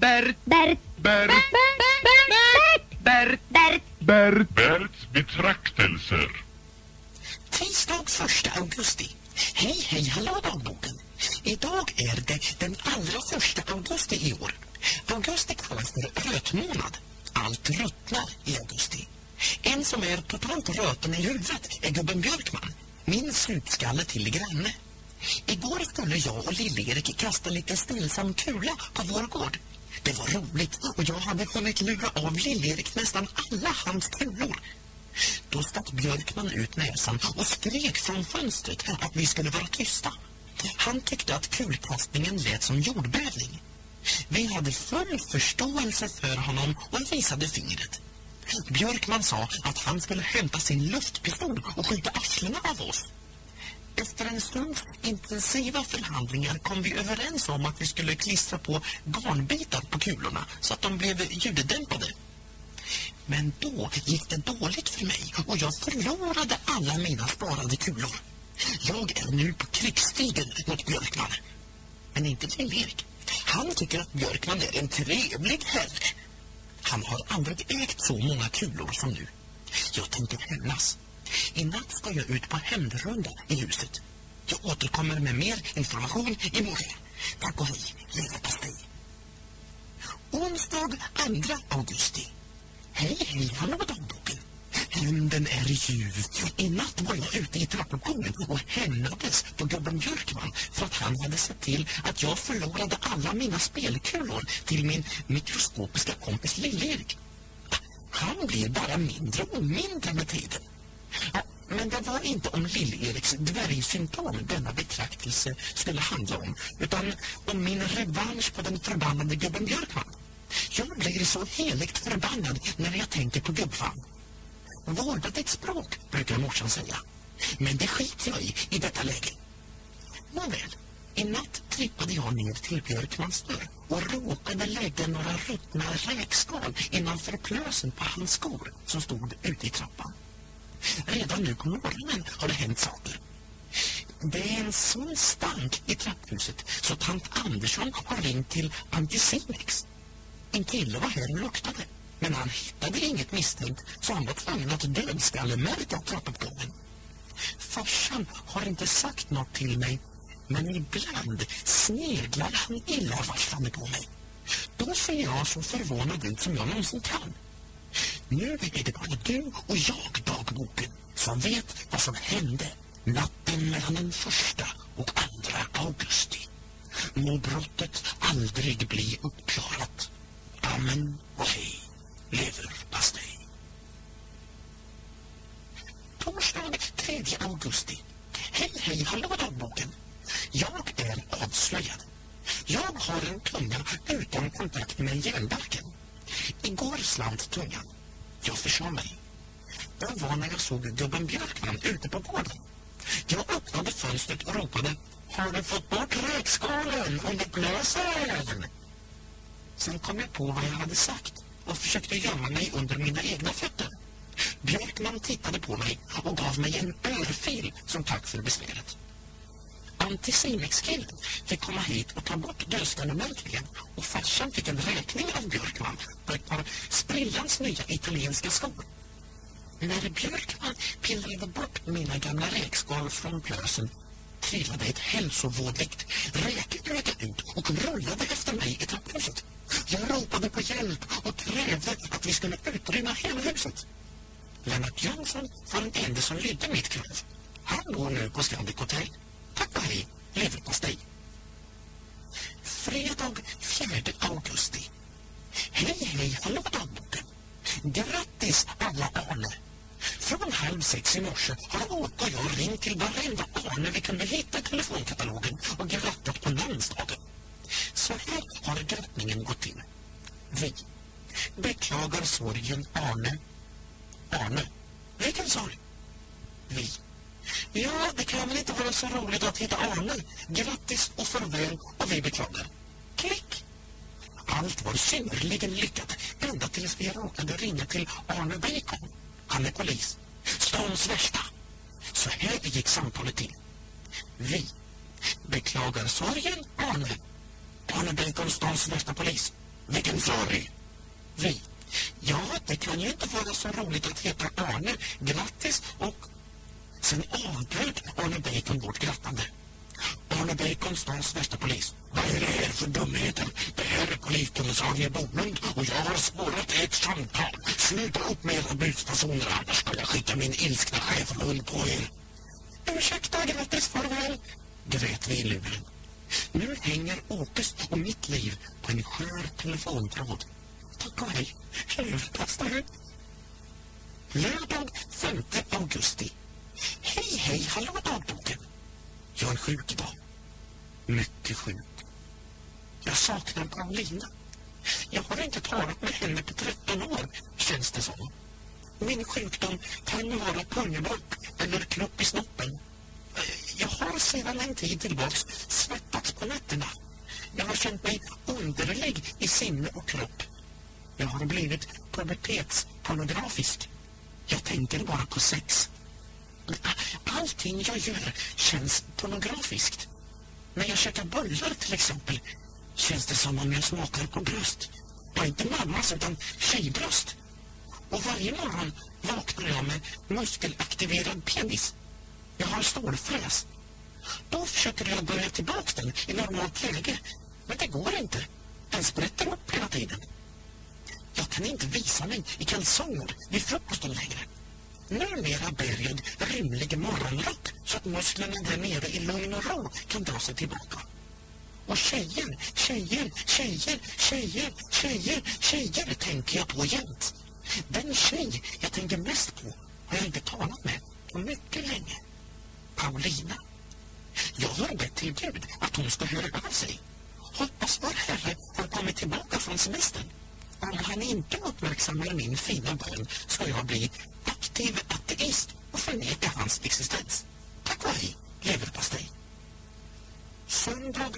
Bert, Bert, Bert, Bert, Bert, Bert, Bert. Berts betraktelser. Tisdag 1 augusti. Hej, hej, hallå dagboken. Idag är det den allra första augusti i år. Augusti kallas för rötmånad. Allt ruttnar i augusti. En som är totalt röten i huvudet är gubben Björkman. Min slutskalle till granne. Igår skulle jag och Lill-Erik kasta lite stillsam kula på vår gård. Det var roligt och jag hade hunnit lura av Lill-Erik nästan alla hans kulor. Då stack Björkman ut näsan och skrek från fönstret att vi skulle vara tysta. Han tyckte att kulkastningen lät som jordbävning. Vi hade full förståelse för honom och visade fingret. Björkman sa att han skulle hämta sin luftpistol och skjuta arslena av oss. Efter en stunds intensiva förhandlingar kom vi överens om att vi skulle klistra på garnbitar på kulorna så att de blev ljuddämpade. Men då gick det dåligt för mig och jag förlorade alla mina sparade kulor. Jag är nu på krigsstigen mot Björkman. Men inte Lill-Erik. Han tycker att Björkman är en trevlig herre. Han har aldrig ägt så många kulor som nu. Jag tänker hämnas. I natt ska jag ut på hämndrunda i huset. Jag återkommer med mer information i morgon. Tack och hej, leverpastej. Onsdag 2 augusti. Hej, hej, hallå dagboken. Hämnden är ljuv. I natt var jag ute i trappuppgången och hämnades på gubben Björkman för att han hade sett till att jag förlorade alla mina spelkulor till min mikroskopiska kompis Lill-Erik. Han blir bara mindre och mindre med tiden. Men det var inte om Lill-Eriks dvärgsymptom denna betraktelse skulle handla om utan om min revansch på den förbannade gubben Björkman. Jag blir så heligt förbannad när jag tänker på gubbfan. Vårda ditt språk, brukar morsan säga. Men det skiter jag i i detta läge. Nåväl, i natt trippade jag ner till Björkmans dörr och råkade lägga några ruttna räkskal innanför plösen på hans skor som stod ute i trappan. Redan nu på morgonen har det hänt saker. Det är en sån stank i trapphuset så tant Andersson har ringt till Anticimex. En kille var här och luktade, men han hittade inget misstänkt så han var tvungen att dödskallemärka trappuppgången. Farsan har inte sagt något till mig, men ibland sneglar han illavarslande på mig. Då ser jag så förvånad ut som jag någonsin kan. Nu är det bara du och jag, dagboken, som vet vad som hände natten mellan den första och andra augusti. Må brottet aldrig bli uppklarat. Amen och hej, leverpastej. Torsdag 3 augusti. Hej, hej, hallå dagboken. Jag är avslöjad. Jag har en tunga utan kontakt med järnbarken. Igår slant tungan. Jag försade mig. Det var när jag såg gubben Björkman ute på gården. Jag öppnade fönstret och ropade Har du fått bort räkskalen under blåsen? Sen kom jag på vad jag hade sagt och försökte gömma mig under mina egna fötter. Björkman tittade på mig och gav mig en örfil som tack för besväret. Anticimex-killen fick komma hit och ta bort dödskallemärkningen och farsan fick en räkning av Björkman på ett par sprillans nya italienska skor. När Björkman pillrade bort mina gamla räkskal från plösen trillade ett hälsovådligt räköga ut och rullade efter mig i trapphuset. Jag ropade på hjälp och krävde att vi skulle utrymma hela huset. Lennart Jönsson var den enda som lydde mitt krav. Han bor nu på Scandic Hotel. Tack och hej, leverpastej. Fredag 4 augusti. Hej, hej, hallå dagboken. Grattis alla Arne. Från halv sex i morse har Åke och jag ringt till varenda Arne vi kunde hitta i telefonkatalogen och grattat på namnsdagen. Så här har grattningen gått till. Vi. Beklagar sorgen Arne. Arne. Vilken sorg? Vi. Ja, det kan väl inte vara så roligt att hitta Arne. Grattis och farväl och vi beklagar. Klick. Allt var synnerligen lyckat ända tills vi råkade ringa till Arne Bacon. Han är polis. Stans värsta. Så här gick samtalet till. Vi. Beklagar sorgen, Arne. Arne Bacon, stans värsta polis. Vilken sorg? Vi. Ja, det kan ju inte vara så roligt att heta Arne. Grattis och... Sen avbröt Arne Bacon vårt grattande. Arne Bacon, stans värsta polis. Vad är det här för dumheter? Det här är poliskommissarie Bolund och jag har spårat ett samtal. Sluta upp med era busfasoner annars ska jag skicka min ilskna schäferhund på er. Ursäkta, grattis, farväl, grät vi i luren. Nu hänger Åkes och mitt liv på en skör telefontråd. Tack och hej, leverpastej. Lördag 5 augusti. Hej, hej, hallå dagboken. Jag är sjuk idag. Mycket sjuk. Jag saknar Paulina. Jag har inte talat med henne på 13 år, känns det som. Min sjukdom kan vara pungebock eller knopp i snoppen. Jag har sedan en tid tillbaks svettats på nätterna. Jag har känt mig underlig i sinne och kropp. Jag har blivit pubertetspornografisk. Jag tänker bara på sex. Allting jag gör känns pornografiskt. När jag käkar bullar till exempel känns det som om jag smakar på bröst. Ja, inte mammas utan tjejbröst. Och varje morgon vaknar jag med muskelaktiverad penis. Jag har stålfräs. Då försöker jag börja tillbaka den i normalt läge. Men det går inte. Den sprätter upp hela tiden. Jag kan inte visa mig i kalsonger vid frukosten längre. Numera bär rimlig morgonrock så att musklerna där nere i lugn och ro kan dra sig tillbaka. Och tjejer, tjejer, tjejer, tjejer, tjejer, tjejer tänker jag på jämt. Den tjej jag tänker mest på har jag inte talat med på mycket länge. Paulina. Jag har bett till Gud att hon ska höra av sig. Hoppas vår Herre har kommit tillbaka från semestern. Om han inte uppmärksammar min fina bön ska jag bli aktiv ateist och förneka hans existens. Tack och hej, leverpastej. Söndag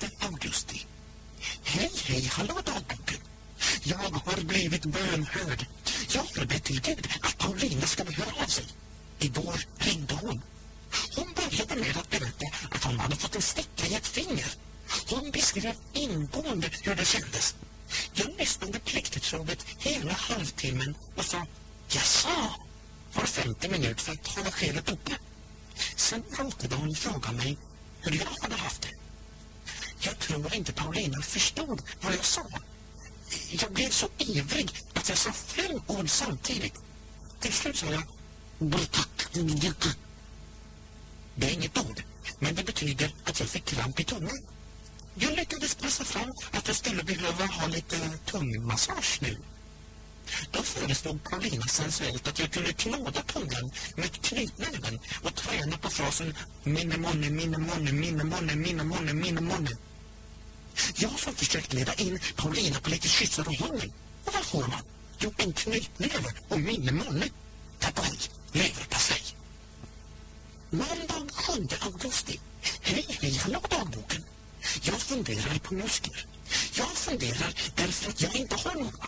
6 augusti. Hej, hej, hallå dagboken. Jag har blivit bönhörd. Jag har bett till Gud att Paulina ska höra av sig. Igår ringde hon. Hon började med att berätta att hon hade fått en sticka i ett finger. Hon beskrev ingående hur det kändes. Jag lyssnade pliktigt hela halvtimmen och sa Jaså? Var femte minut för att hålla skenet uppe. Sen råkade hon fråga mig hur jag hade haft det. Jag tror inte Paulina förstod vad jag sa. Jag blev så ivrig att jag sa fem ord samtidigt. Till slut sa jag Det är inget ord, men det betyder att jag fick kramp i tungan. Jag lyckades passa fram att jag skulle behöva ha lite tungmassage nu. Då föreslog Paulina sensuellt att jag kunde knåda pungen med knytnäven och träna på frasen minne månne, minne månne, minne månne, minne månne, minne. Jag som försökt leda in Paulina på lite kyssar och hångel. Och vad får man? Jo, en knytnäve och minne månne. Tack leverpastej. Måndag 7 augusti. Hej, hej, hallå dagboken. Jag funderar på muskler. Jag funderar därför att jag inte har några.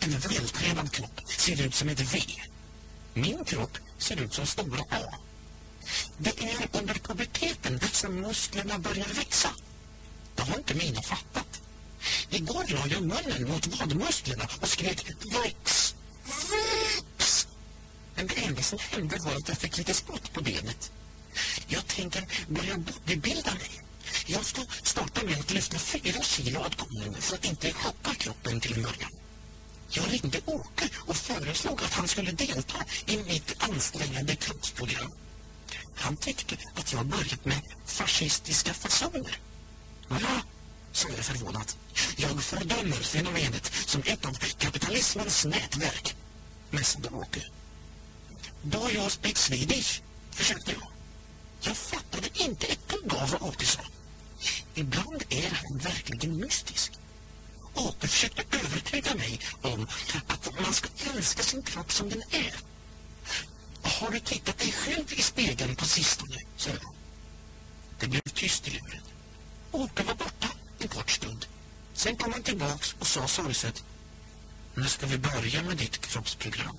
En vältränad kropp ser ut som ett V. Min kropp ser ut som stora A. Det är under puberteten som musklerna börjar växa. Det har inte mina fattat. Igår la jag munnen mot vadmusklerna och skrek väx, väx. Men det enda som hände var att jag fick lite spott på benet. Jag tänker börja bodybuilda mig. Jag ska starta med att lyfta fyra kilo åt gången för att inte chocka kroppen till en början. Jag ringde Åke och föreslog att han skulle delta i mitt ansträngande kroppsprogram. Han tyckte att jag börjat med fascistiska fasoner. Va? sa jag förvånat. Jag fördömer fenomenet som ett av kapitalismens nätverk, mässade Åke. Då jag speak Swedish, försökte jag. Jag fattade inte ett dugg av vad Åke sa. Ibland är han verkligen mystisk. Åke försökte övertyga mig om att man ska älska sin kropp som den är. Har du tittat dig själv i spegeln på sistone? sa jag. Det blev tyst i luren. Åke var borta en kort stund. Sen kom han tillbaks och sa sorgset. Nu ska vi börja med ditt kroppsprogram.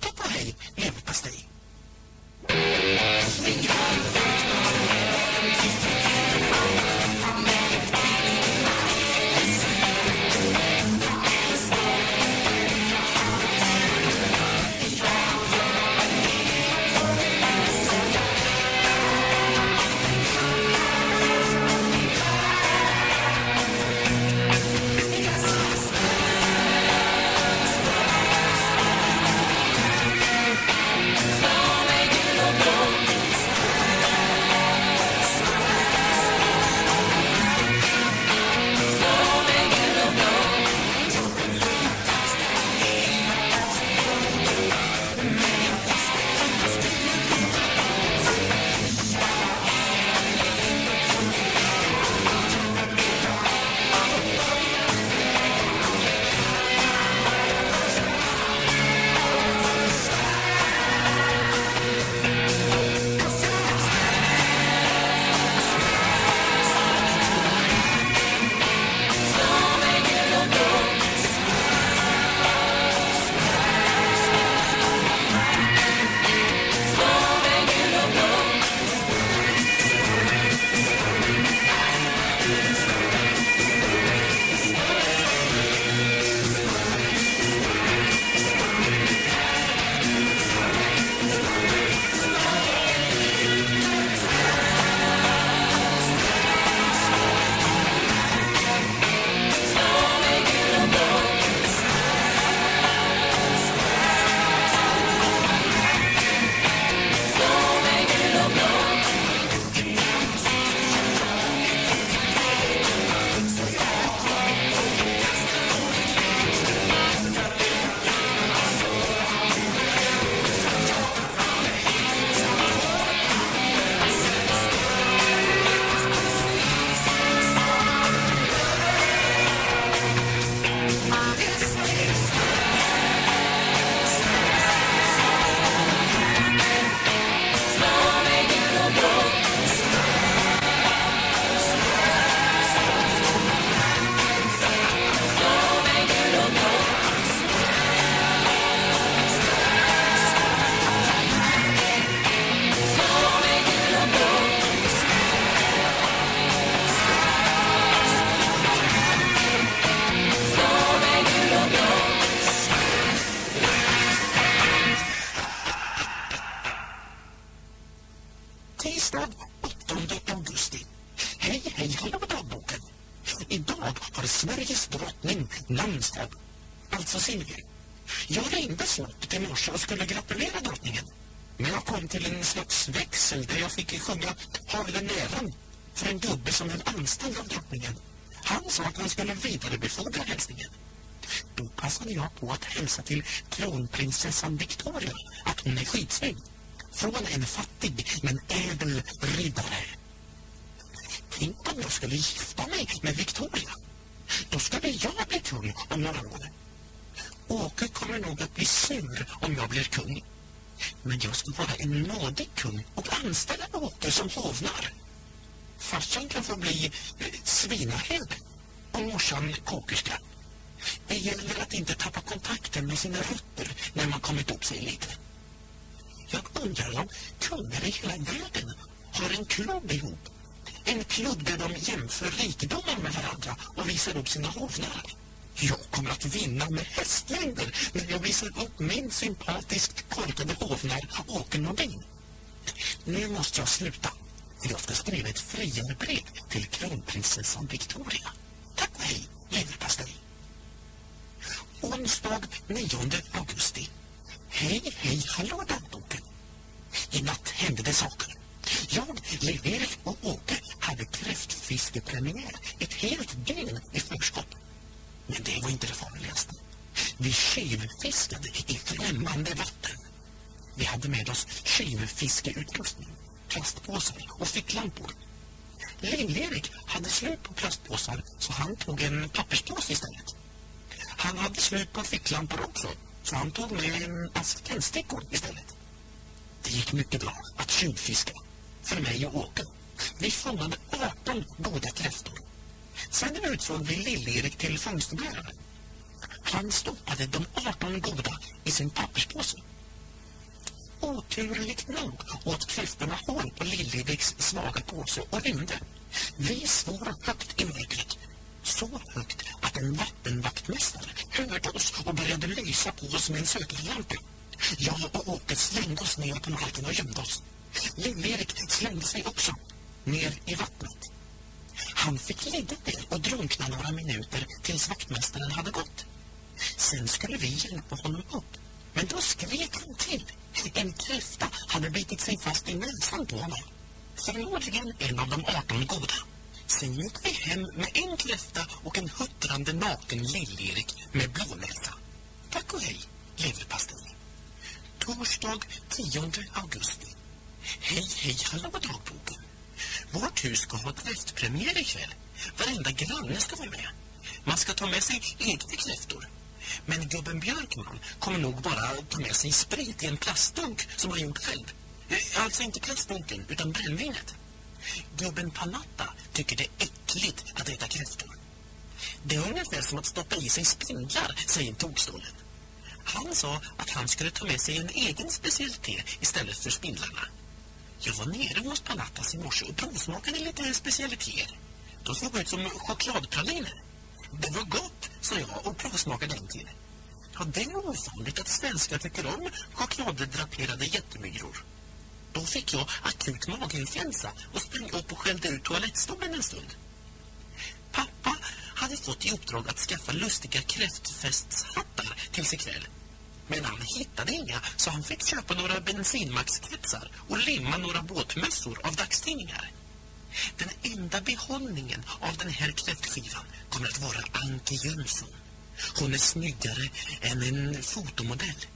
Tack och hej, leverpastej. Har Sveriges drottning namnsdag, alltså Silvia. Jag ringde snabbt i morse och skulle gratulera drottningen. Men jag kom till en slags växel där jag fick sjunga Havlen den äran för en gubbe som är anställd av drottningen. Han sa att han skulle vidarebefordra hälsningen. Då passade jag på att hälsa till kronprinsessan Victoria att hon är skitsnygg. Från en fattig men ädel riddare. Tänk om jag skulle gifta mig med Victoria. Då skulle jag bli kung om några år. Åke kommer nog att bli sur om jag blir kung. Men jag ska vara en nådig kung och anställa Åke som hovnar. Farsan kan få bli eh, och morsan kokerska. Det gäller att inte tappa kontakten med sina rötter när man kommit upp sig lite. Jag undrar om kungar i hela världen har en klubb ihop. En klubb där de jämför rikedomar med varandra och visar upp sina hovnar. Jag kommer att vinna med hästlängder när jag visar upp min sympatiskt korkade hovnar Åke Nordin. Nu måste jag sluta. För jag ska skriva ett friande brev till kronprinsessan Victoria. Tack och hej, leverpastej. Onsdag 9 augusti. Hej, hej, hallå dammboken. I natt hände det saker. Jag, Leif-Erik och Åke hade kräftfiskepremiär ett helt dygn i förskott. Men det var inte det farligaste. Vi tjuvfiskade i främmande vatten. Vi hade med oss tjuvfiskeutrustning, plastpåsar och ficklampor. Lill-Erik hade slut på plastpåsar så han tog en papperspåse istället. Han hade slut på ficklampor också så han tog med en ask tändstickor istället. Det gick mycket bra att tjuvfiska för mig och Åke. Vi fångade 18 goda kräftor. Sen utsåg vi Lill-Erik till fångstbärare. Han stoppade de 18 goda i sin papperspåse. Oturligt nog åt kräftorna hål på Lill-Eriks svaga påse och rymde. Vi svor högt i mörkret. Så högt att en vattenvaktmästare hörde oss och började lysa på oss med en sökarlampa. Jag och Åke slängde oss ner på marken och gömde oss. Lill-Erik slängde sig också ner i vattnet. Han fick ligga där och drunkna några minuter tills vaktmästaren hade gått. Sen skulle vi hjälpa honom upp. Men då skrek han till. En kräfta hade bitit sig fast i näsan på honom. Förmodligen en av de 18 goda. Sen gick vi hem med en kräfta och en huttrande naken Lill-Erik med blånäsa. Tack och hej, leverpastej. Torsdag 10 augusti. Hej, hej, hallå dagboken. Vårt hus ska ha kräftpremiär ikväll. Varenda granne ska vara med. Man ska ta med sig egna kräftor. Men gubben Björkman kommer nog bara ta med sig sprit i en plastdunk som han gjort själv. Eh, alltså inte plastdunken, utan brännvinet. Gubben Panatta tycker det är äckligt att äta kräftor. Det är ungefär som att stoppa i sig spindlar, säger tokstolen. Han sa att han skulle ta med sig en egen specialitet istället för spindlarna. Jag var nere hos Palatas i morse och provsmakade lite specialiteter. De såg ut som chokladpraliner. Det var gott, sa jag och provsmakade en till. Ja, det är ovanligt att svenskar tycker om chokladdraperade jättemyror. Då fick jag akut maginfluensa och sprang upp och skällde ut toalettstolen en stund. Pappa hade fått i uppdrag att skaffa lustiga kräftfestshattar till sig kväll. Men han hittade inga så han fick köpa några bensinmaxkretsar och limma några båtmössor av dagstidningar. Den enda behållningen av den här kräftskivan kommer att vara Anke Jönsson. Hon är snyggare än en fotomodell.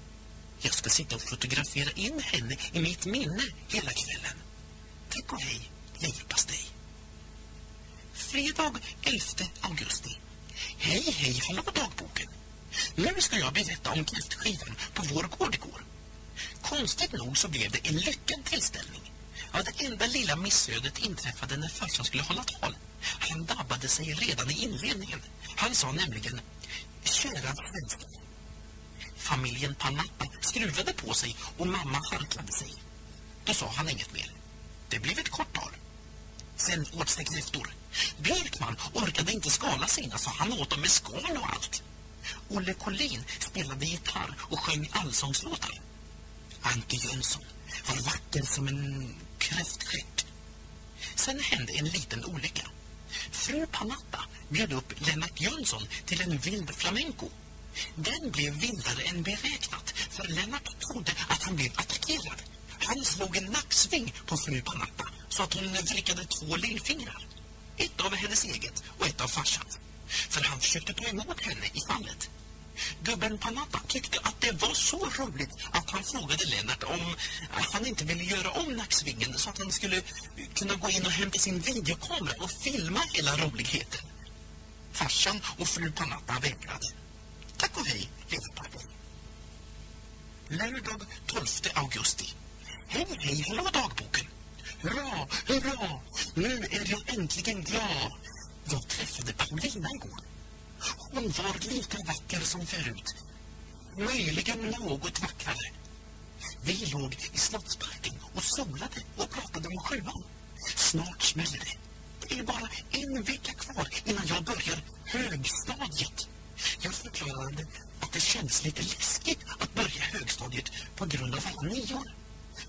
Jag ska sitta och fotografera in henne i mitt minne hela kvällen. Tack och hej, leverpastej. Fredag 11 augusti. Hej, hej, hallå dagboken. Nu ska jag berätta om kräftskivan på vår gård igår. Konstigt nog så blev det en lyckad tillställning. Ja, det enda lilla missödet inträffade när farsan skulle hålla tal. Han dabbade sig redan i inledningen. Han sa nämligen Kära svenskar. Familjen Panatta skruvade på sig och mamma harklade sig. Då sa han inget mer. Det blev ett kort tal. Sen åts det kräftor. Björkman orkade inte skala sina så han åt dem med skal och allt. Olle Collin spelade gitarr och sjöng allsångslåtar. Anke Jönsson var vacker som en kräftstjärt. Sen hände en liten olycka. Fru Panatta bjöd upp Lennart Jönsson till en vild flamenco. Den blev vildare än beräknat för Lennart trodde att han blev attackerad. Han slog en nacksving på fru Panatta så att hon vrickade två lillfingrar. Ett av hennes eget och ett av farsans. För han försökte ta emot henne i fallet. Gubben Panatta tyckte att det var så roligt att han frågade Lennart om han inte ville göra om nacksvingen så att han skulle kunna gå in och hämta sin videokamera och filma hela roligheten. Farsan och fru Panatta vägrade. Tack och hej, leverpapper. Lördag 12 augusti. Hej, hej, hallå dagboken. Hurra, hurra, nu är jag äntligen glad. Jag träffade Paulina igår. Hon var lika vacker som förut. Möjligen något vackrare. Vi låg i Slottsparken och solade och pratade om sjuan. Snart smäller det. Det är bara en vecka kvar innan jag börjar högstadiet. Jag förklarade att det känns lite läskigt att börja högstadiet på grund av alla nior.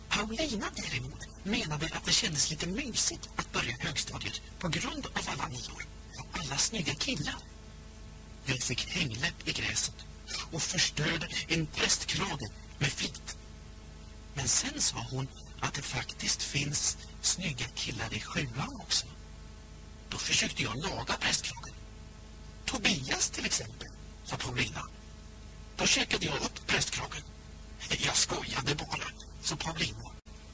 Paulina däremot menade att det kändes lite mysigt att börja högstadiet på grund av alla nior. Alla snygga killar. Jag fick hängläpp i gräset och förstörde en prästkrage med flit. Men sen sa hon att det faktiskt finns snygga killar i sjuan också. Då försökte jag laga prästkragen. Tobias till exempel, sa Paulina. Då käkade jag upp prästkragen. Jag skojade bara, sa Paulina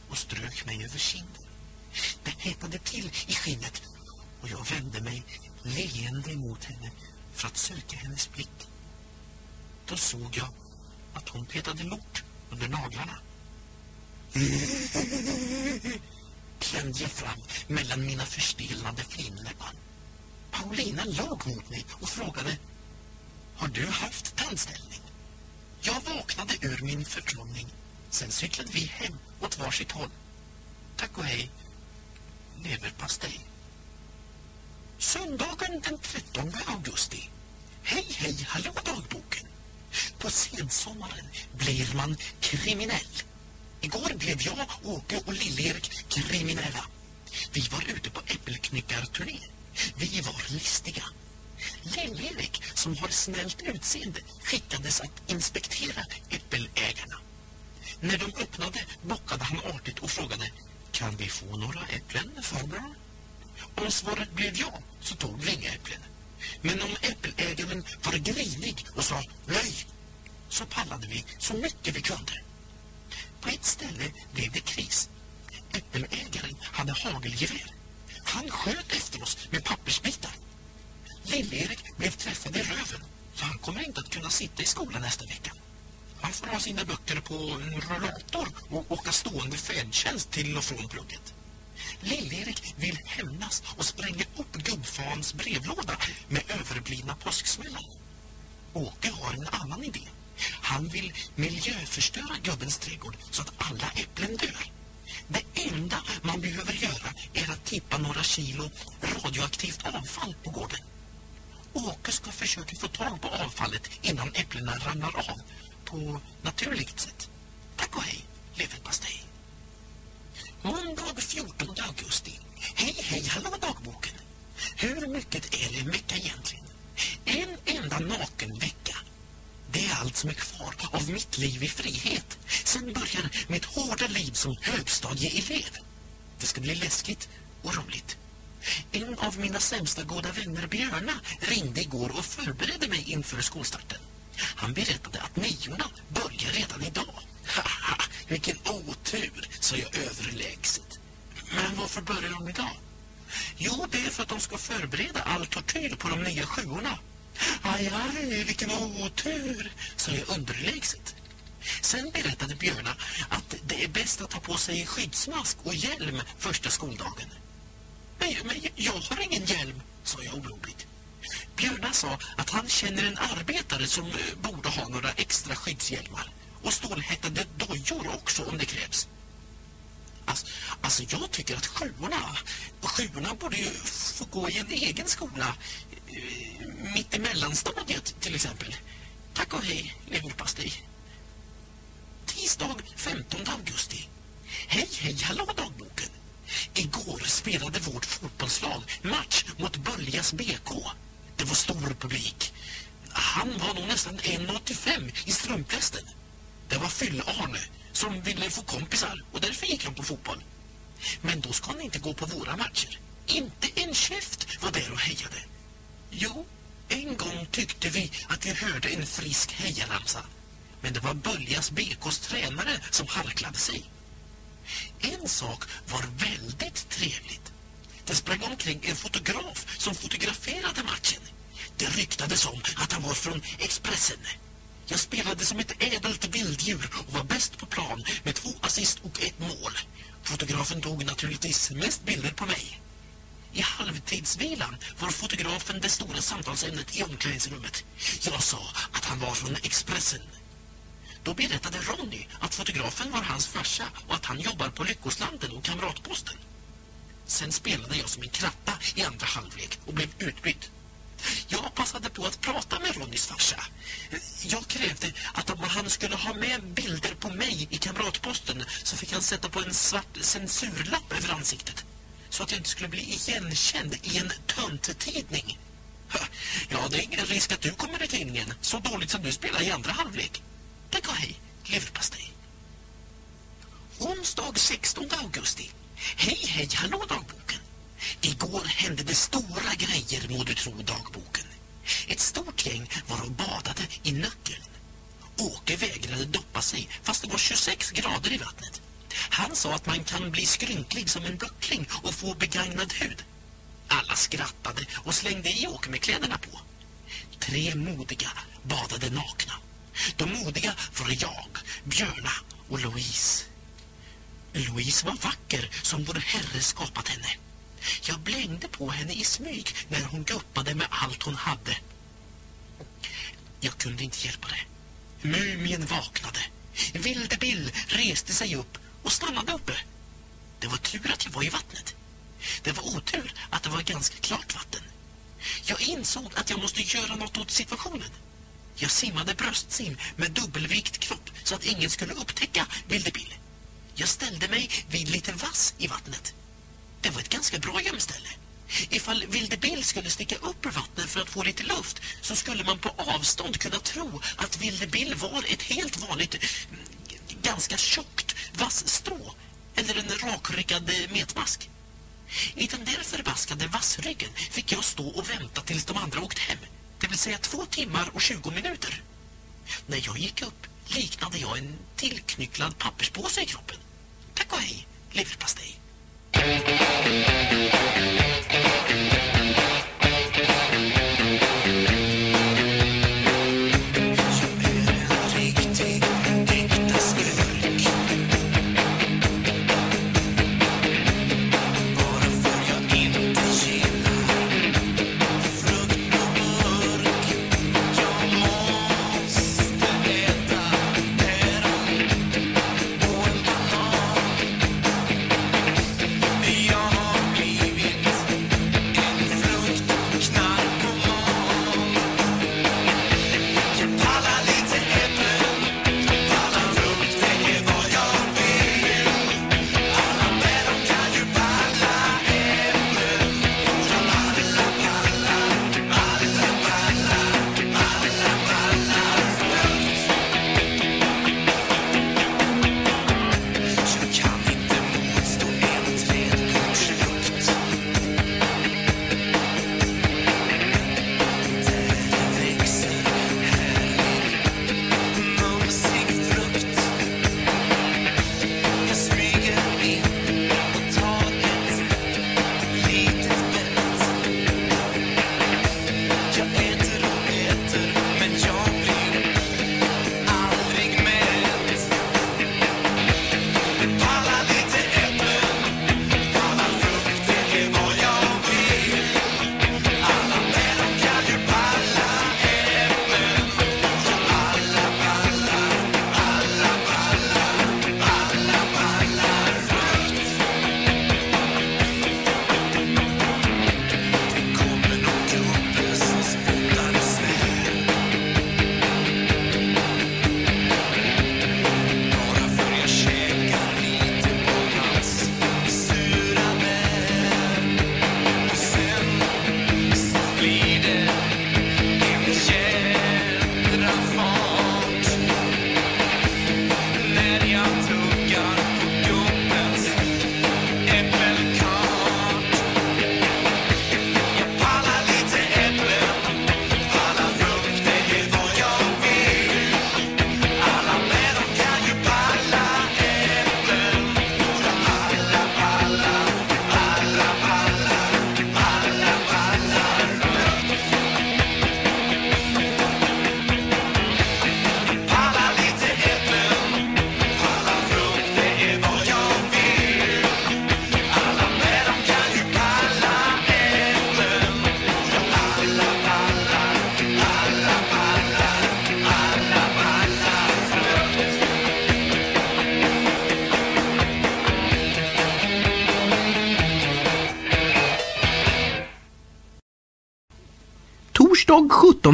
och strök mig över kinden. Det hettade till i skinnet och jag vände mig leende mot henne för att söka hennes blick. Då såg jag att hon petade lort under naglarna. Klämde jag fram mellan mina förstelnade flinläppar. Paulina låg mot mig och frågade Har du haft tandställning? Jag vaknade ur min förtrollning. Sen cyklade vi hem åt varsitt håll. Tack och hej. Leverpastej. Söndagen den 13 augusti. Hej, hej, hallå dagboken. På sensommaren blir man kriminell. Igår blev jag, Åke och Lill-Erik kriminella. Vi var ute på äppelknyckarturné. Vi var listiga. Lill-Erik, som har snällt utseende, skickades att inspektera äppelägarna. När de öppnade bockade han artigt och frågade Kan vi få några äpplen, farbror? Om svaret blev ja, så tog vi inga äpplen. Men om äppelägaren var grinig och sa nej, så pallade vi så mycket vi kunde. På ett ställe blev det kris. Äppelägaren hade hagelgevär. Han sköt efter oss med pappersbitar. Lill-Erik blev träffad i röven, så han kommer inte att kunna sitta i skolan nästa vecka. Han får ha sina böcker på en rollator och åka stående färdtjänst till och från plugget. Lill-Erik vill hämnas och spränga upp gubbfans brevlåda med överblivna påsksmällar. Åke har en annan idé. Han vill miljöförstöra gubbens trädgård så att alla äpplen dör. Det enda man behöver göra är att tippa några kilo radioaktivt avfall på gården. Åke ska försöka få tag på avfallet innan äpplena ramlar av på naturligt sätt. Tack och hej, leverpastej. Måndag 14 augusti. Hej, hej, hallå dagboken. Hur mycket är det en vecka egentligen? En enda naken vecka. Det är allt som är kvar av mitt liv i frihet. Sen börjar mitt hårda liv som högstadieelev. Det ska bli läskigt och roligt. En av mina sämsta goda vänner, Björna, ringde igår och förberedde mig inför skolstarten. Han berättade att niorna börjar redan idag. Vilken otur, sa jag överlägset. Men varför börjar de idag? Jo, det är för att de ska förbereda all tortyr på de nya sjuorna. Aj, aj, vilken otur, sa jag underlägset. Sen berättade Björna att det är bäst att ta på sig skyddsmask och hjälm första skoldagen. Men, men jag har ingen hjälm, sa jag oroligt. Björna sa att han känner en arbetare som borde ha några extra skyddshjälmar och stålhättade dojor också om det krävs. Alltså, alltså jag tycker att sjuorna, sjuorna borde ju få gå i en egen skola eh, mitt i mellanstadiet till exempel. Tack och hej, leverpastej. Tisdag 15 augusti. Hej, hej, hallå dagboken. Igår spelade vårt fotbollslag match mot Böljas BK. Det var stor publik. Han var nog nästan 1,85 i strumplästen. Det var Fyll-Arne som ville få kompisar och därför gick han på fotboll. Men då ska han inte gå på våra matcher. Inte en käft var där och hejade. Jo, en gång tyckte vi att vi hörde en frisk hejaramsa. Men det var Böljas BKs tränare som harklade sig. En sak var väldigt trevligt. Det sprang omkring en fotograf som fotograferade matchen. Det ryktades om att han var från Expressen. Jag spelade som ett ädelt vilddjur och var bäst på plan med två assist och ett mål. Fotografen tog naturligtvis mest bilder på mig. I halvtidsvilan var fotografen det stora samtalsämnet i omklädningsrummet. Jag sa att han var från Expressen. Då berättade Ronny att fotografen var hans farsa och att han jobbar på Lyckoslanten och Kamratposten. Sen spelade jag som en kratta i andra halvlek och blev utbytt. Jag passade på att prata med Ronnys farsa. Jag krävde att om han skulle ha med bilder på mig i Kamratposten så fick han sätta på en svart censurlapp över ansiktet. Så att jag inte skulle bli igenkänd i en töntetidning. Ja, det är ingen risk att du kommer i tidningen så dåligt som du spelar i andra halvlek. Tack och hej, leverpastej. Onsdag 16 augusti. Hej, hej, hallå dagboken. Igår hände det stora grejer, må du tro dagboken. Ett stort gäng var och badade i Nöckeln. Åke vägrade doppa sig fast det var 26 grader i vattnet. Han sa att man kan bli skrynklig som en böckling och få begagnad hud. Alla skrattade och slängde i Åke med kläderna på. Tre modiga badade nakna. De modiga var jag, Björna och Louise. Louise var vacker som vår herre skapat henne. Jag blängde på henne i smyg när hon guppade med allt hon hade. Jag kunde inte hjälpa det. Mumien vaknade. Vilde Bill reste sig upp och stannade uppe. Det var tur att jag var i vattnet. Det var otur att det var ganska klart vatten. Jag insåg att jag måste göra något åt situationen. Jag simmade bröstsim med dubbelvikt kropp så att ingen skulle upptäcka Vilde Bill. Jag ställde mig vid lite vass i vattnet. Det var ett ganska bra gömställe. Ifall Vilde Bill skulle sticka upp ur vattnet för att få lite luft så skulle man på avstånd kunna tro att Vilde Bill var ett helt vanligt, ganska tjockt vassstrå eller en rakryggad metmask. I den där förbaskade vassryggen fick jag stå och vänta tills de andra åkt hem. Det vill säga två timmar och 20 minuter. När jag gick upp liknade jag en tillknycklad papperspåse i kroppen. Tack och hej, leverpastej. Thank you.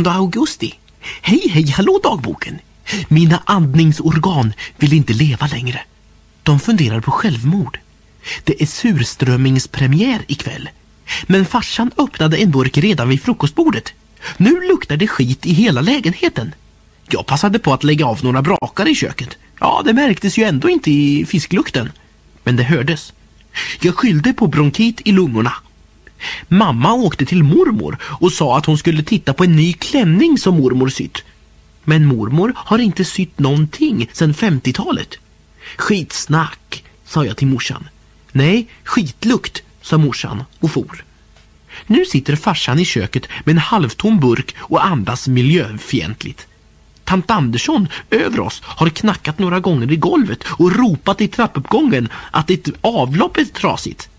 14 augusti. Hej, hej, hallå dagboken! Mina andningsorgan vill inte leva längre. De funderar på självmord. Det är surströmmingspremiär ikväll. Men farsan öppnade en burk redan vid frukostbordet. Nu luktar det skit i hela lägenheten. Jag passade på att lägga av några brakar i köket. Ja, det märktes ju ändå inte i fisklukten. Men det hördes. Jag skyllde på bronkit i lungorna Mamma åkte till mormor och sa att hon skulle titta på en ny klänning som mormor sytt. Men mormor har inte sytt någonting sedan 50-talet. Skitsnack, sa jag till morsan. Nej, skitlukt, sa morsan och for. Nu sitter farsan i köket med en halvtom burk och andas miljöfientligt. Tant Andersson över oss har knackat några gånger i golvet och ropat i trappuppgången att ett avlopp är trasigt.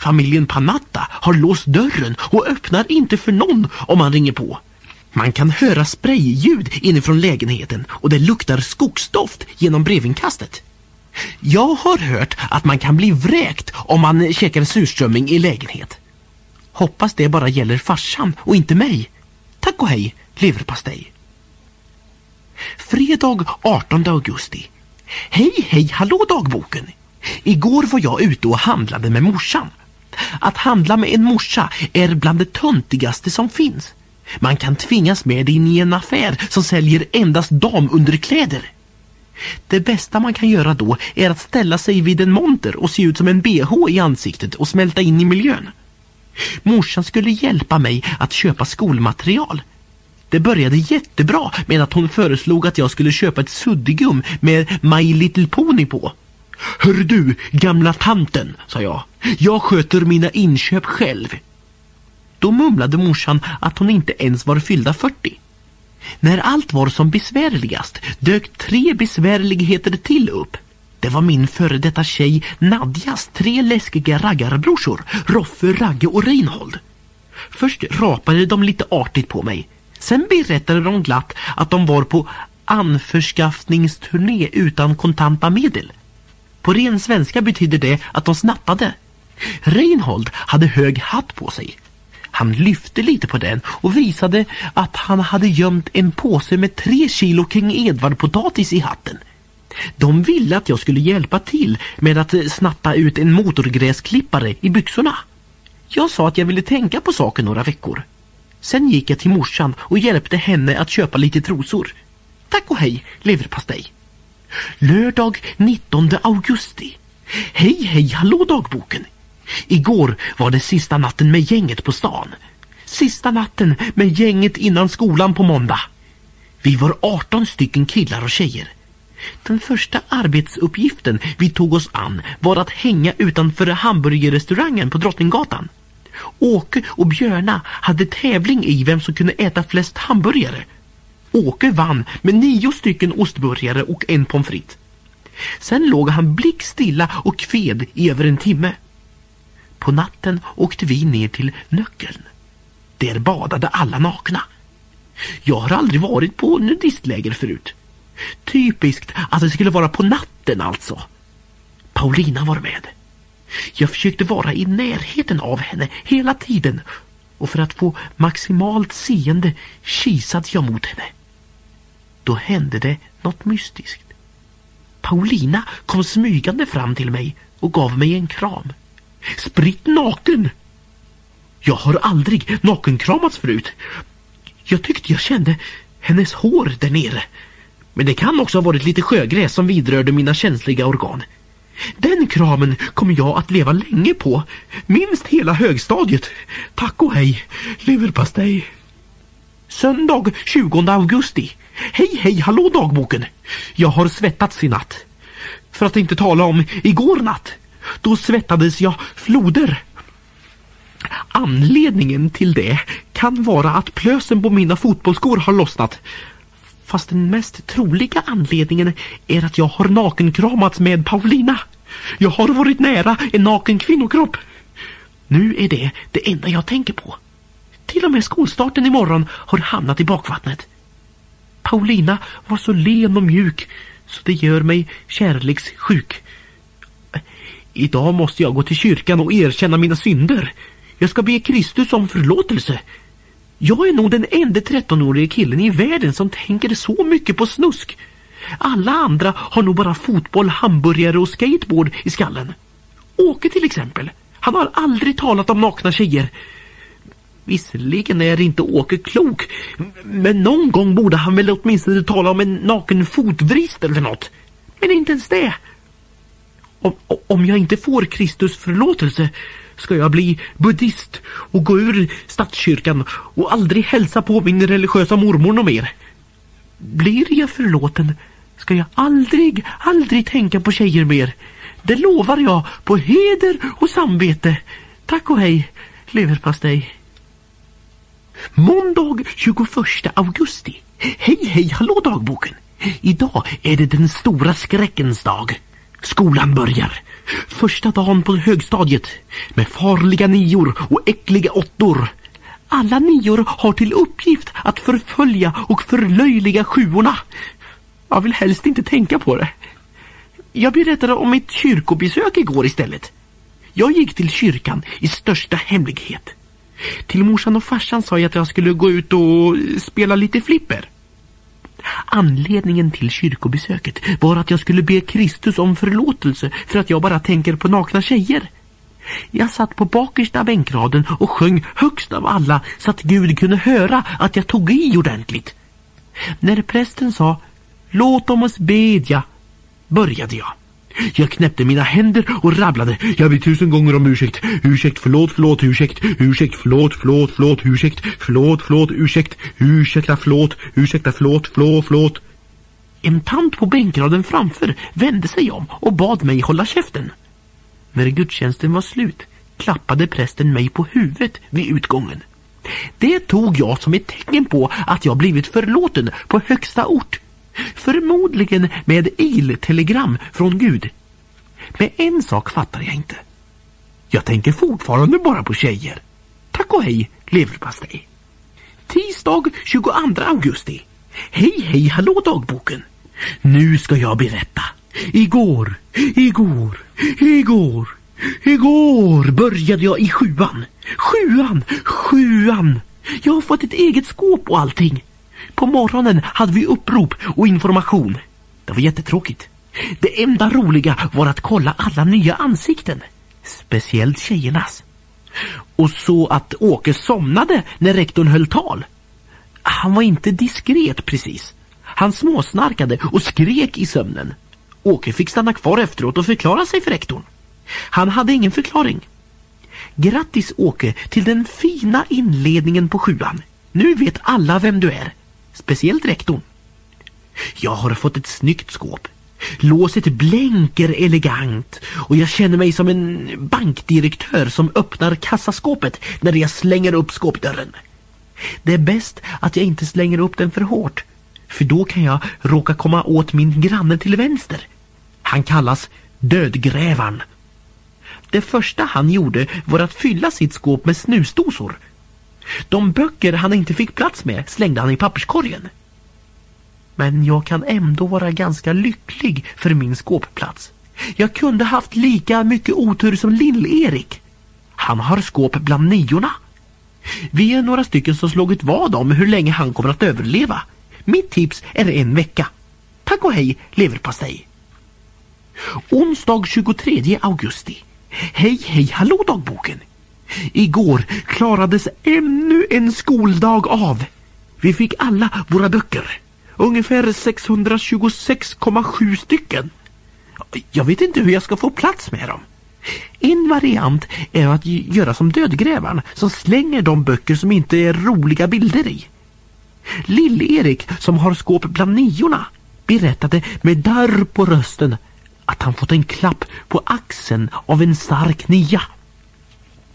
Familjen Panatta har låst dörren och öppnar inte för någon om man ringer på. Man kan höra sprayljud inifrån lägenheten och det luktar skogsdoft genom brevinkastet. Jag har hört att man kan bli vräkt om man käkar surströmming i lägenhet. Hoppas det bara gäller farsan och inte mig. Tack och hej, leverpastej. Fredag 18 augusti. Hej, hej, hallå dagboken. Igår var jag ute och handlade med morsan. Att handla med en morsa är bland det töntigaste som finns. Man kan tvingas med in i en affär som säljer endast damunderkläder. Det bästa man kan göra då är att ställa sig vid en monter och se ut som en bh i ansiktet och smälta in i miljön. Morsan skulle hjälpa mig att köpa skolmaterial. Det började jättebra med att hon föreslog att jag skulle köpa ett suddigum med My Little Pony på. Hör du, gamla tanten, sa jag. Jag sköter mina inköp själv. Då mumlade morsan att hon inte ens var fyllda 40. När allt var som besvärligast dök tre besvärligheter till upp. Det var min före detta tjej Nadjas tre läskiga raggarbrorsor, Roffe, Ragge och Reinhold. Först rapade de lite artigt på mig. Sen berättade de glatt att de var på anförskaffningsturné utan kontanta medel. På ren svenska betyder det att de snattade. Reinhold hade hög hatt på sig. Han lyfte lite på den och visade att han hade gömt en påse med tre kilo King Edward-potatis i hatten. De ville att jag skulle hjälpa till med att snatta ut en motorgräsklippare i byxorna. Jag sa att jag ville tänka på saken några veckor. Sen gick jag till morsan och hjälpte henne att köpa lite trosor. Tack och hej, leverpastej. Lördag 19 augusti. Hej, hej, hallå dagboken. Igår var det sista natten med gänget på stan. Sista natten med gänget innan skolan på måndag. Vi var 18 stycken killar och tjejer. Den första arbetsuppgiften vi tog oss an var att hänga utanför hamburgerrestaurangen på Drottninggatan. Åke och Björna hade tävling i vem som kunde äta flest hamburgare. Åke vann med nio stycken ostburgare och en pommes frites. Sen låg han blickstilla och kved i över en timme. På natten åkte vi ner till Nöckeln. Där badade alla nakna. Jag har aldrig varit på nudistläger förut. Typiskt att det skulle vara på natten alltså. Paulina var med. Jag försökte vara i närheten av henne hela tiden och för att få maximalt seende kisade jag mot henne. Då hände det något mystiskt. Paulina kom smygande fram till mig och gav mig en kram. Spritt naken! Jag har aldrig nakenkramats förut. Jag tyckte jag kände hennes hår där nere. Men det kan också ha varit lite sjögräs som vidrörde mina känsliga organ. Den kramen kommer jag att leva länge på. Minst hela högstadiet. Tack och hej, leverpastej. Söndag 20 augusti. Hej, hej, hallå dagboken. Jag har svettats i natt. För att inte tala om igår natt. Då svettades jag floder. Anledningen till det kan vara att plösen på mina fotbollsskor har lossnat. Fast den mest troliga anledningen är att jag har nakenkramats med Paulina. Jag har varit nära en naken kvinnokropp. Nu är det det enda jag tänker på. Till och med skolstarten imorgon har hamnat i bakvattnet. Paulina var så len och mjuk så det gör mig kärlekssjuk. Idag måste jag gå till kyrkan och erkänna mina synder. Jag ska be Kristus om förlåtelse. Jag är nog den enda 13-årige killen i världen som tänker så mycket på snusk. Alla andra har nog bara fotboll, hamburgare och skateboard i skallen. Åke till exempel. Han har aldrig talat om nakna tjejer. Visserligen är inte Åke klok, men någon gång borde han väl åtminstone tala om en naken fotvrist eller något. Men inte ens det. Om, om jag inte får Kristus förlåtelse ska jag bli buddhist och gå ur statskyrkan och aldrig hälsa på min religiösa mormor något mer. Blir jag förlåten ska jag aldrig, aldrig tänka på tjejer mer. Det lovar jag på heder och samvete. Tack och hej, leverpastej. Måndag 21 augusti. Hej hej hallå dagboken. Idag är det den stora skräckens dag. Skolan börjar. Första dagen på högstadiet med farliga nior och äckliga åttor. Alla nior har till uppgift att förfölja och förlöjliga sjuorna. Jag vill helst inte tänka på det. Jag berättade om mitt kyrkobesök igår istället. Jag gick till kyrkan i största hemlighet. Till morsan och farsan sa jag att jag skulle gå ut och spela lite flipper. Anledningen till kyrkobesöket var att jag skulle be Kristus om förlåtelse för att jag bara tänker på nakna tjejer. Jag satt på bakersta bänkraden och sjöng högst av alla så att Gud kunde höra att jag tog i ordentligt. När prästen sa Låt oss bedja började jag. Jag knäppte mina händer och rabblade. Jag ber tusen gånger om ursäkt. Ursäkt, förlåt, förlåt, ursäkt. Ursäkt, förlåt, förlåt, förlåt, ursäkt. Förlåt, förlåt, ursäkt. Ursäkta, förlåt, ursäkta, förlåt, förlåt, förlåt. En tant på bänkraden framför vände sig om och bad mig hålla käften. När gudstjänsten var slut klappade prästen mig på huvudet vid utgången. Det tog jag som ett tecken på att jag blivit förlåten på högsta ort. Förmodligen med iltelegram från Gud. Men en sak fattar jag inte. Jag tänker fortfarande bara på tjejer. Tack och hej, leverpastej. Tisdag 22 augusti. Hej, hej, hallå dagboken. Nu ska jag berätta. Igår, igår, igår, igår började jag i sjuan. Sjuan, sjuan. Jag har fått ett eget skåp och allting. På morgonen hade vi upprop och information. Det var jättetråkigt. Det enda roliga var att kolla alla nya ansikten. Speciellt tjejernas. Och så att Åke somnade när rektorn höll tal. Han var inte diskret precis. Han småsnarkade och skrek i sömnen. Åke fick stanna kvar efteråt och förklara sig för rektorn. Han hade ingen förklaring. Grattis Åke till den fina inledningen på sjuan. Nu vet alla vem du är. Speciellt rektorn. Jag har fått ett snyggt skåp. Låset blänker elegant och jag känner mig som en bankdirektör som öppnar kassaskåpet när jag slänger upp skåpdörren. Det är bäst att jag inte slänger upp den för hårt för då kan jag råka komma åt min granne till vänster. Han kallas Dödgrävaren. Det första han gjorde var att fylla sitt skåp med snusdosor de böcker han inte fick plats med slängde han i papperskorgen. Men jag kan ändå vara ganska lycklig för min skåpplats. Jag kunde haft lika mycket otur som Lill-Erik. Han har skåp bland niorna. Vi är några stycken som slagit vad om hur länge han kommer att överleva. Mitt tips är en vecka. Tack och hej, leverpastej. Onsdag 23 augusti. Hej, hej, hallå dagboken. Igår klarades ännu en skoldag av. Vi fick alla våra böcker. Ungefär 626,7 stycken. Jag vet inte hur jag ska få plats med dem. En variant är att göra som dödgrävaren som slänger de böcker som inte är roliga bilder i. Lill-Erik som har skåp bland niorna berättade med darr på rösten att han fått en klapp på axeln av en stark nia.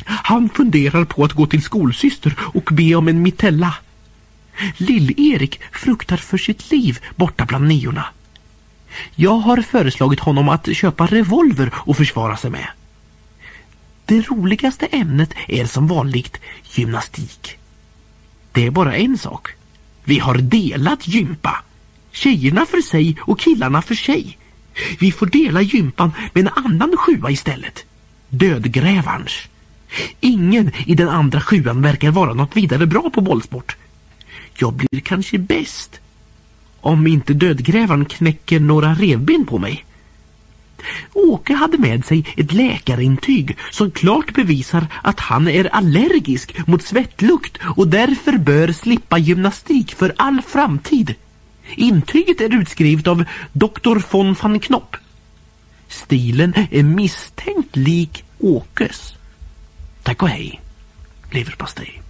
Han funderar på att gå till skolsyster och be om en mitella. Lill-Erik fruktar för sitt liv borta bland niorna. Jag har föreslagit honom att köpa revolver och försvara sig med. Det roligaste ämnet är som vanligt gymnastik. Det är bara en sak. Vi har delat gympa. Tjejerna för sig och killarna för sig. Vi får dela gympan med en annan sjua istället. Dödgrävarns. Ingen i den andra sjuan verkar vara något vidare bra på bollsport. Jag blir kanske bäst. Om inte dödgrävaren knäcker några revben på mig. Åke hade med sig ett läkarintyg som klart bevisar att han är allergisk mot svettlukt och därför bör slippa gymnastik för all framtid. Intyget är utskrivet av Dr. von van Knopp. Stilen är misstänkt lik Åkes. Tack och hej, leverpastej.